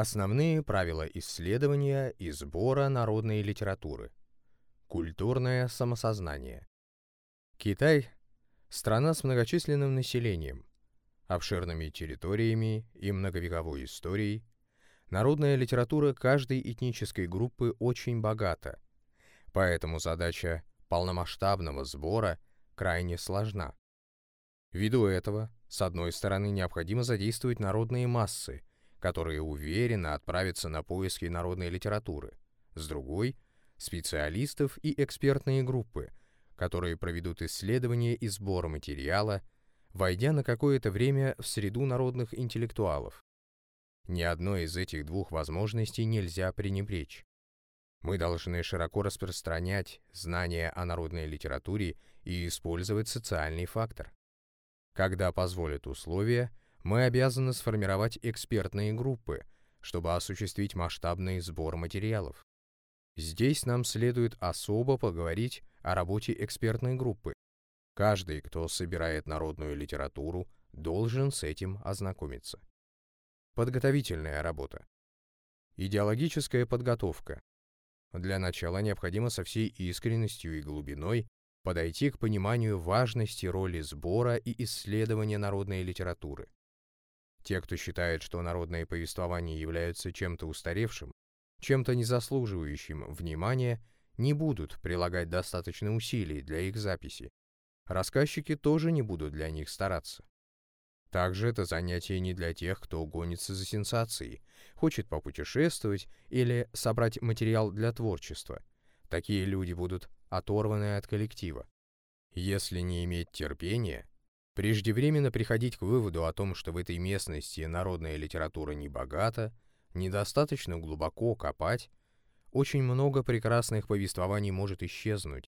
Основные правила исследования и сбора народной литературы. Культурное самосознание. Китай – страна с многочисленным населением, обширными территориями и многовековой историей. Народная литература каждой этнической группы очень богата, поэтому задача полномасштабного сбора крайне сложна. Ввиду этого, с одной стороны, необходимо задействовать народные массы, которые уверенно отправятся на поиски народной литературы, с другой – специалистов и экспертные группы, которые проведут исследования и сбор материала, войдя на какое-то время в среду народных интеллектуалов. Ни одной из этих двух возможностей нельзя пренебречь. Мы должны широко распространять знания о народной литературе и использовать социальный фактор. Когда позволят условия, мы обязаны сформировать экспертные группы, чтобы осуществить масштабный сбор материалов. Здесь нам следует особо поговорить о работе экспертной группы. Каждый, кто собирает народную литературу, должен с этим ознакомиться. Подготовительная работа. Идеологическая подготовка. Для начала необходимо со всей искренностью и глубиной подойти к пониманию важности роли сбора и исследования народной литературы. Те, кто считает, что народные повествования являются чем-то устаревшим, чем-то незаслуживающим внимания, не будут прилагать достаточно усилий для их записи. Рассказчики тоже не будут для них стараться. Также это занятие не для тех, кто гонится за сенсацией, хочет попутешествовать или собрать материал для творчества. Такие люди будут оторваны от коллектива. Если не иметь терпения, преждевременно приходить к выводу о том, что в этой местности народная литература не богата, недостаточно глубоко копать, очень много прекрасных повествований может исчезнуть.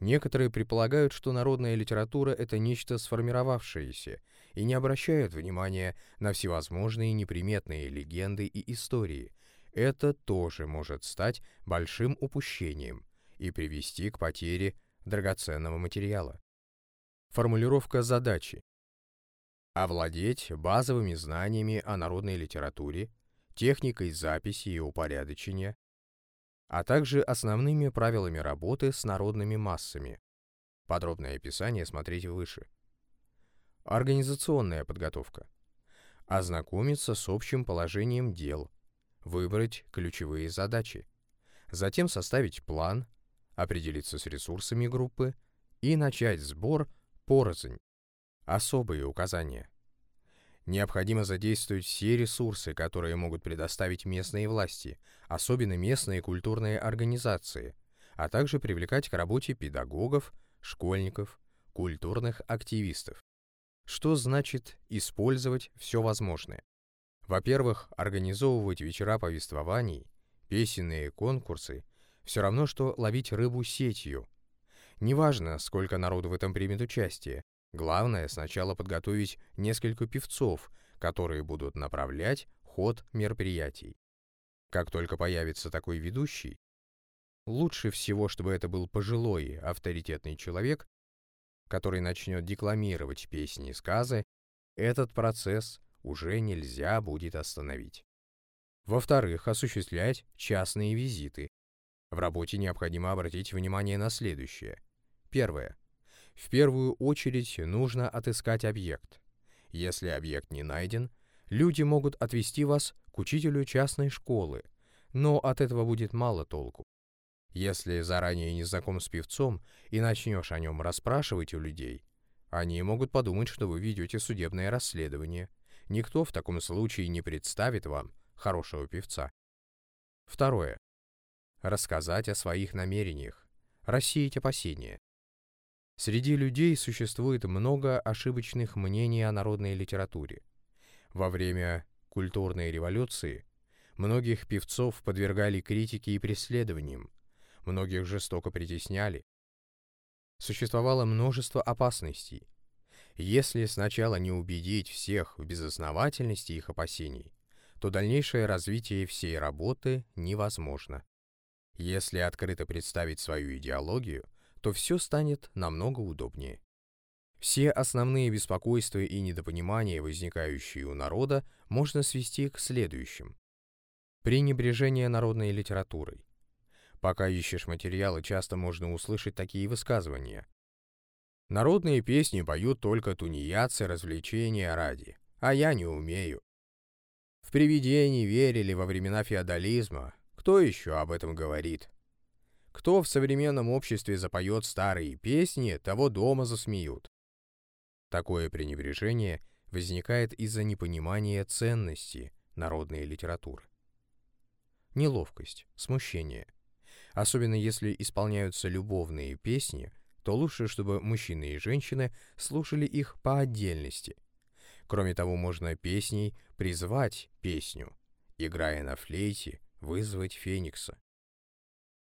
Некоторые предполагают, что народная литература — это нечто сформировавшееся, и не обращают внимания на всевозможные неприметные легенды и истории. Это тоже может стать большим упущением и привести к потере драгоценного материала. Формулировка задачи. Овладеть базовыми знаниями о народной литературе, техникой записи и упорядочения, а также основными правилами работы с народными массами. Подробное описание смотрите выше. Организационная подготовка. Ознакомиться с общим положением дел, выбрать ключевые задачи, затем составить план, определиться с ресурсами группы и начать сбор порознь. Особые указания. Необходимо задействовать все ресурсы, которые могут предоставить местные власти, особенно местные культурные организации, а также привлекать к работе педагогов, школьников, культурных активистов. Что значит использовать все возможное? Во-первых, организовывать вечера повествований, песенные конкурсы – все равно, что ловить рыбу сетью. Неважно, сколько народу в этом примет участие, главное сначала подготовить несколько певцов, которые будут направлять ход мероприятий. Как только появится такой ведущий, лучше всего, чтобы это был пожилой, авторитетный человек, который начнет декламировать песни и сказы, этот процесс уже нельзя будет остановить. Во-вторых, осуществлять частные визиты. В работе необходимо обратить внимание на следующее. Первое. В первую очередь нужно отыскать объект. Если объект не найден, люди могут отвести вас к учителю частной школы, но от этого будет мало толку. Если заранее не знаком с певцом и начнешь о нем расспрашивать у людей, они могут подумать, что вы ведете судебное расследование, никто в таком случае не представит вам хорошего певца. Второе. Рассказать о своих намерениях, рассеять опасения. Среди людей существует много ошибочных мнений о народной литературе. Во время культурной революции многих певцов подвергали критике и преследованиям, многих жестоко притесняли. Существовало множество опасностей, если сначала не убедить всех в безосновательности их опасений, то дальнейшее развитие всей работы невозможно. Если открыто представить свою идеологию, то все станет намного удобнее. Все основные беспокойства и недопонимания, возникающие у народа, можно свести к следующим. Пренебрежение народной литературой. Пока ищешь материалы, часто можно услышать такие высказывания. Народные песни поют только тунеядцы развлечения ради, а я не умею. В привидений верили во времена феодализма. Кто еще об этом говорит? Кто в современном обществе запоет старые песни, того дома засмеют. Такое пренебрежение возникает из-за непонимания ценности народной литературы. Неловкость, смущение. Особенно если исполняются любовные песни, то лучше, чтобы мужчины и женщины слушали их по отдельности. Кроме того, можно песней призвать песню, играя на флейте, вызвать феникса.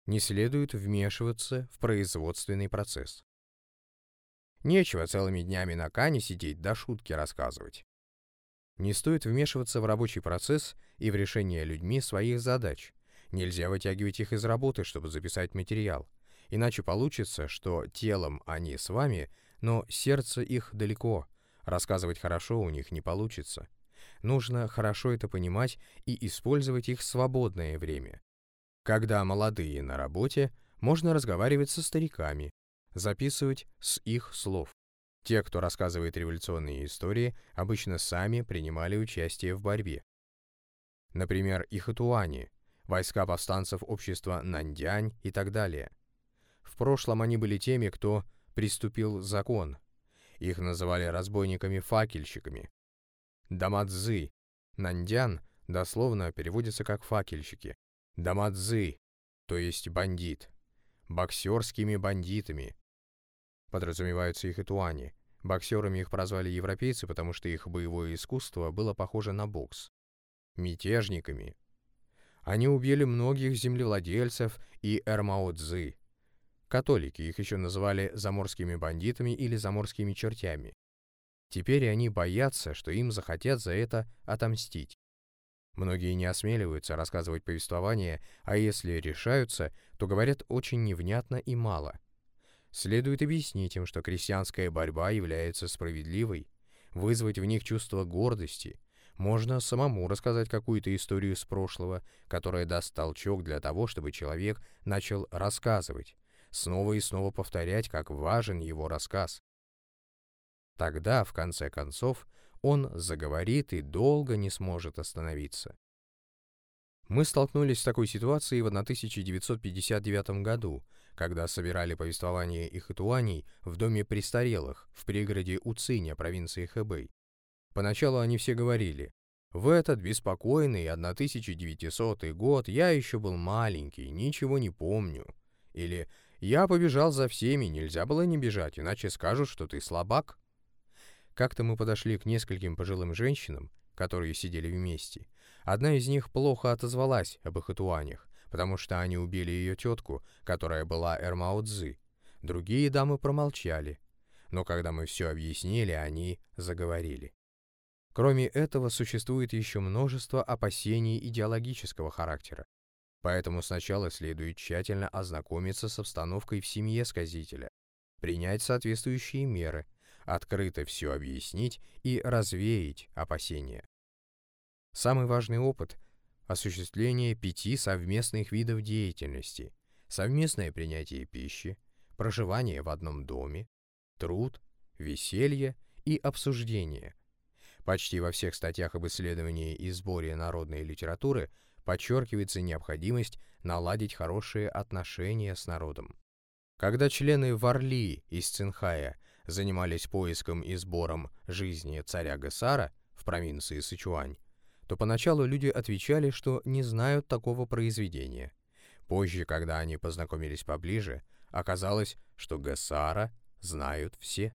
Не следует вмешиваться в производственный процесс. Нечего целыми днями на кане сидеть да шутки рассказывать. Не стоит вмешиваться в рабочий процесс и в решение людьми своих задач. Нельзя вытягивать их из работы, чтобы записать материал. Иначе получится, что телом они с вами, но сердце их далеко. Рассказывать хорошо у них не получится. Нужно хорошо это понимать и использовать их свободное время. Когда молодые на работе, можно разговаривать со стариками, записывать с их слов. Те, кто рассказывает революционные истории, обычно сами принимали участие в борьбе. Например, Ихатуани, войска повстанцев общества Нандянь и так далее. В прошлом они были теми, кто приступил закон. Их называли разбойниками-факельщиками. Дамадзы, Нандян, дословно переводится как «факельщики». Дамадзы, то есть бандит. Боксерскими бандитами, подразумеваются их и туани. Боксерами их прозвали европейцы, потому что их боевое искусство было похоже на бокс. Мятежниками. Они убили многих землевладельцев и эрмао-дзы. Католики их еще называли заморскими бандитами или заморскими чертями. Теперь они боятся, что им захотят за это отомстить. Многие не осмеливаются рассказывать повествование, а если решаются, то говорят очень невнятно и мало. Следует объяснить им, что крестьянская борьба является справедливой, вызвать в них чувство гордости. Можно самому рассказать какую-то историю с прошлого, которая даст толчок для того, чтобы человек начал рассказывать, снова и снова повторять, как важен его рассказ. Тогда, в конце концов, он заговорит и долго не сможет остановиться. Мы столкнулись с такой ситуацией в 1959 году, когда собирали повествование ихэтуаний в доме престарелых в пригороде Уциня провинции Хэбэй. Поначалу они все говорили, «В этот беспокойный 1900 год я еще был маленький, ничего не помню». Или «Я побежал за всеми, нельзя было не бежать, иначе скажут, что ты слабак». Как-то мы подошли к нескольким пожилым женщинам, которые сидели вместе. Одна из них плохо отозвалась об ихэтуанях, потому что они убили ее тетку, которая была Эрмао Цзы. Другие дамы промолчали, но когда мы все объяснили, они заговорили. Кроме этого, существует еще множество опасений идеологического характера. Поэтому сначала следует тщательно ознакомиться с обстановкой в семье сказителя, принять соответствующие меры, открыто все объяснить и развеять опасения. Самый важный опыт осуществление пяти совместных видов деятельности, совместное принятие пищи, проживание в одном доме, труд, веселье и обсуждение. Почти во всех статьях об исследовании и сборе народной литературы подчеркивается необходимость наладить хорошие отношения с народом. Когда члены Варли из Цинхая занимались поиском и сбором жизни царя Гасара в провинции Сычуань, то поначалу люди отвечали, что не знают такого произведения. Позже, когда они познакомились поближе, оказалось, что Гасара знают все.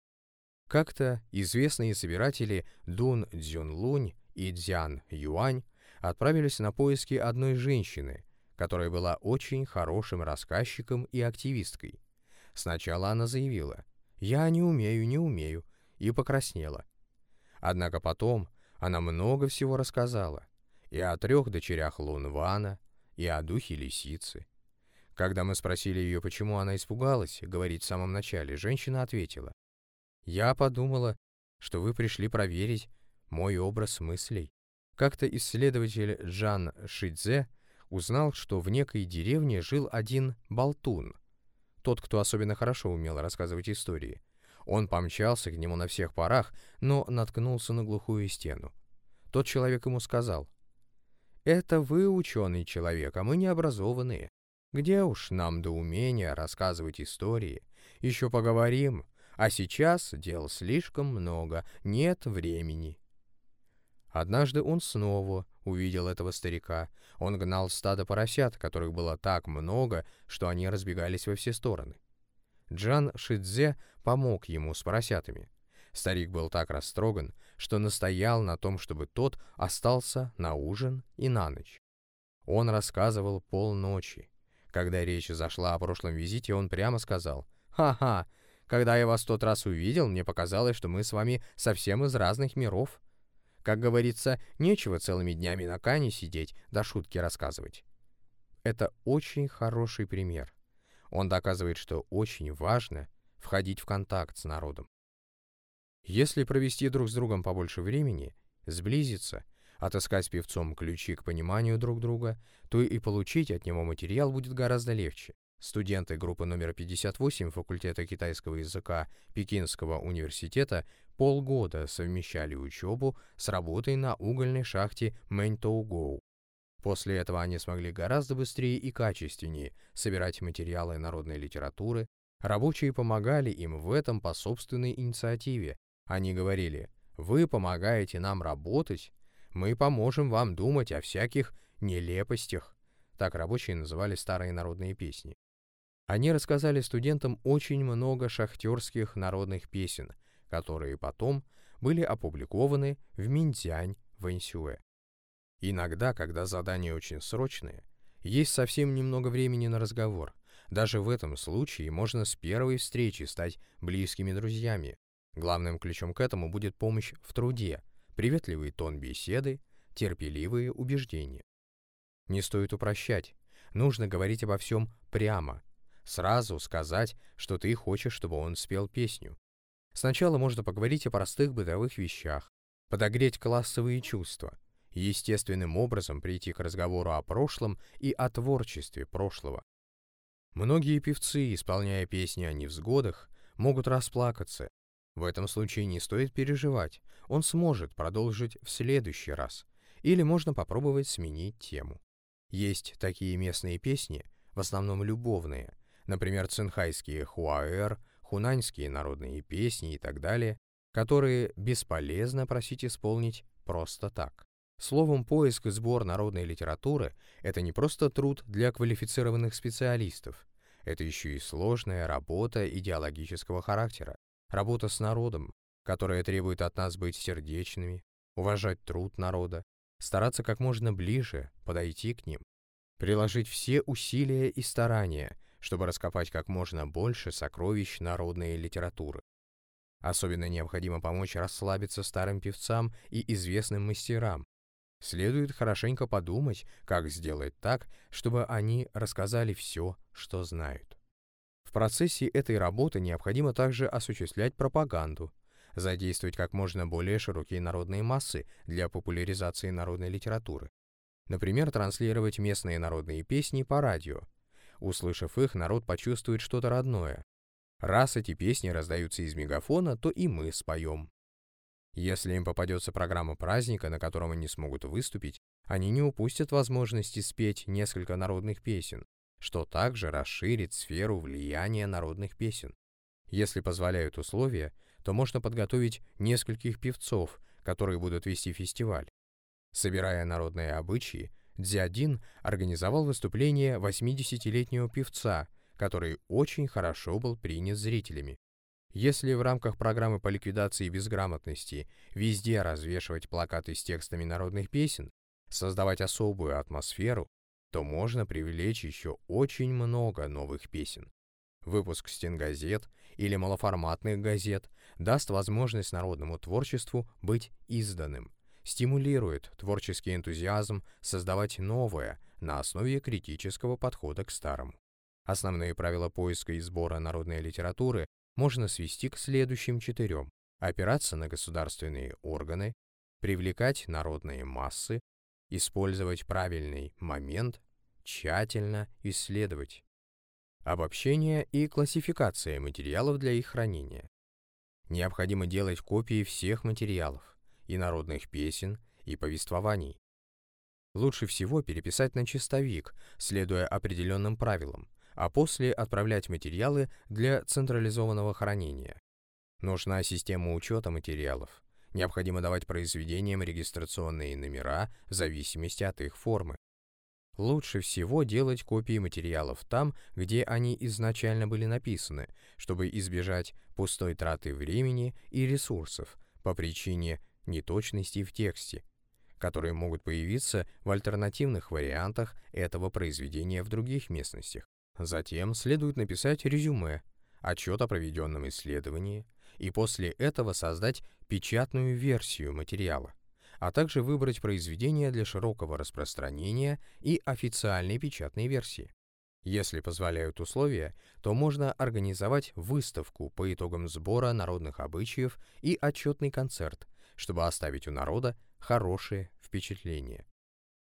Как-то известные собиратели Дун Цзюнлунь и Дзян Юань отправились на поиски одной женщины, которая была очень хорошим рассказчиком и активисткой. Сначала она заявила «Я не умею, не умею» и покраснела. Однако потом она много всего рассказала. И о трех дочерях Лунвана, и о духе лисицы. Когда мы спросили ее, почему она испугалась говорить в самом начале, женщина ответила. «Я подумала, что вы пришли проверить мой образ мыслей. Как-то исследователь Джан Шидзе узнал, что в некой деревне жил один болтун, тот, кто особенно хорошо умел рассказывать истории. Он помчался к нему на всех парах, но наткнулся на глухую стену. Тот человек ему сказал, «Это вы ученый человек, а мы необразованные. Где уж нам до умения рассказывать истории? Еще поговорим, а сейчас дел слишком много, нет времени». Однажды он снова увидел этого старика. Он гнал стадо поросят, которых было так много, что они разбегались во все стороны. Джан Шидзе помог ему с поросятами. Старик был так растроган, что настоял на том, чтобы тот остался на ужин и на ночь. Он рассказывал полночи. Когда речь зашла о прошлом визите, он прямо сказал, «Ха-ха, когда я вас тот раз увидел, мне показалось, что мы с вами совсем из разных миров. Как говорится, нечего целыми днями на кане сидеть, да шутки рассказывать». Это очень хороший пример. Он доказывает, что очень важно входить в контакт с народом. Если провести друг с другом побольше времени, сблизиться, отыскать певцом ключи к пониманию друг друга, то и получить от него материал будет гораздо легче. Студенты группы номер 58 факультета китайского языка Пекинского университета полгода совмещали учебу с работой на угольной шахте Мэньтоугоу. После этого они смогли гораздо быстрее и качественнее собирать материалы народной литературы, рабочие помогали им в этом по собственной инициативе, они говорили, вы помогаете нам работать, мы поможем вам думать о всяких нелепостях. Так рабочие называли старые народные песни. Они рассказали студентам очень много шахтерских народных песен, которые потом были опубликованы в Минтянь Вэньсюэ. Иногда, когда задания очень срочные, есть совсем немного времени на разговор. Даже в этом случае можно с первой встречи стать близкими друзьями, Главным ключом к этому будет помощь в труде, приветливый тон беседы, терпеливые убеждения. Не стоит упрощать, нужно говорить обо всем прямо, сразу сказать, что ты хочешь, чтобы он спел песню. Сначала можно поговорить о простых бытовых вещах, подогреть классовые чувства, естественным образом прийти к разговору о прошлом и о творчестве прошлого. Многие певцы, исполняя песни о невзгодах, могут расплакаться, в этом случае не стоит переживать, он сможет продолжить в следующий раз, или можно попробовать сменить тему. Есть такие местные песни, в основном любовные, например, цинхайские хуаэр, хунаньские народные песни и так далее, которые бесполезно просить исполнить просто так. Словом, поиск и сбор народной литературы – это не просто труд для квалифицированных специалистов, это еще и сложная работа идеологического характера, Работа с народом, которая требует от нас быть сердечными, уважать труд народа, стараться как можно ближе подойти к ним, приложить все усилия и старания, чтобы раскопать как можно больше сокровищ народной литературы. Особенно необходимо помочь расслабиться старым певцам и известным мастерам. Следует хорошенько подумать, как сделать так, чтобы они рассказали все, что знают. В процессе этой работы необходимо также осуществлять пропаганду, задействовать как можно более широкие народные массы для популяризации народной литературы. Например, транслировать местные народные песни по радио. Услышав их, народ почувствует что-то родное. Раз эти песни раздаются из мегафона, то и мы споем. Если им попадется программа праздника, на котором они смогут выступить, они не упустят возможности спеть несколько народных песен, что также расширит сферу влияния народных песен. Если позволяют условия, то можно подготовить нескольких певцов, которые будут вести фестиваль. Собирая народные обычаи, Дзядин организовал выступление 80-летнего певца, который очень хорошо был принят зрителями. Если в рамках программы по ликвидации безграмотности везде развешивать плакаты с текстами народных песен, создавать особую атмосферу, то можно привлечь еще очень много новых песен. Выпуск стенгазет или малоформатных газет даст возможность народному творчеству быть изданным, стимулирует творческий энтузиазм создавать новое на основе критического подхода к старому. Основные правила поиска и сбора народной литературы можно свести к следующим четырем. Опираться на государственные органы, привлекать народные массы, использовать правильный момент, тщательно исследовать. Обобщение и классификация материалов для их хранения. Необходимо делать копии всех материалов, и народных песен, и повествований. Лучше всего переписать на чистовик, следуя определенным правилам, а после отправлять материалы для централизованного хранения. Нужна система учета материалов. Необходимо давать произведениям регистрационные номера в зависимости от их формы. Лучше всего делать копии материалов там, где они изначально были написаны, чтобы избежать пустой траты времени и ресурсов по причине неточностей в тексте, которые могут появиться в альтернативных вариантах этого произведения в других местностях. Затем следует написать резюме, отчет о проведенном исследовании, и после этого создать печатную версию материала, а также выбрать произведение для широкого распространения и официальной печатной версии. Если позволяют условия, то можно организовать выставку по итогам сбора народных обычаев и отчетный концерт, чтобы оставить у народа хорошее впечатление.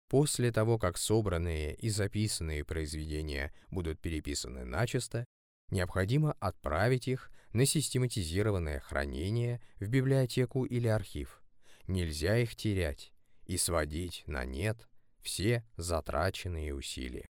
После того, как собранные и записанные произведения будут переписаны начисто, необходимо отправить их на систематизированное хранение в библиотеку или архив. Нельзя их терять и сводить на нет все затраченные усилия.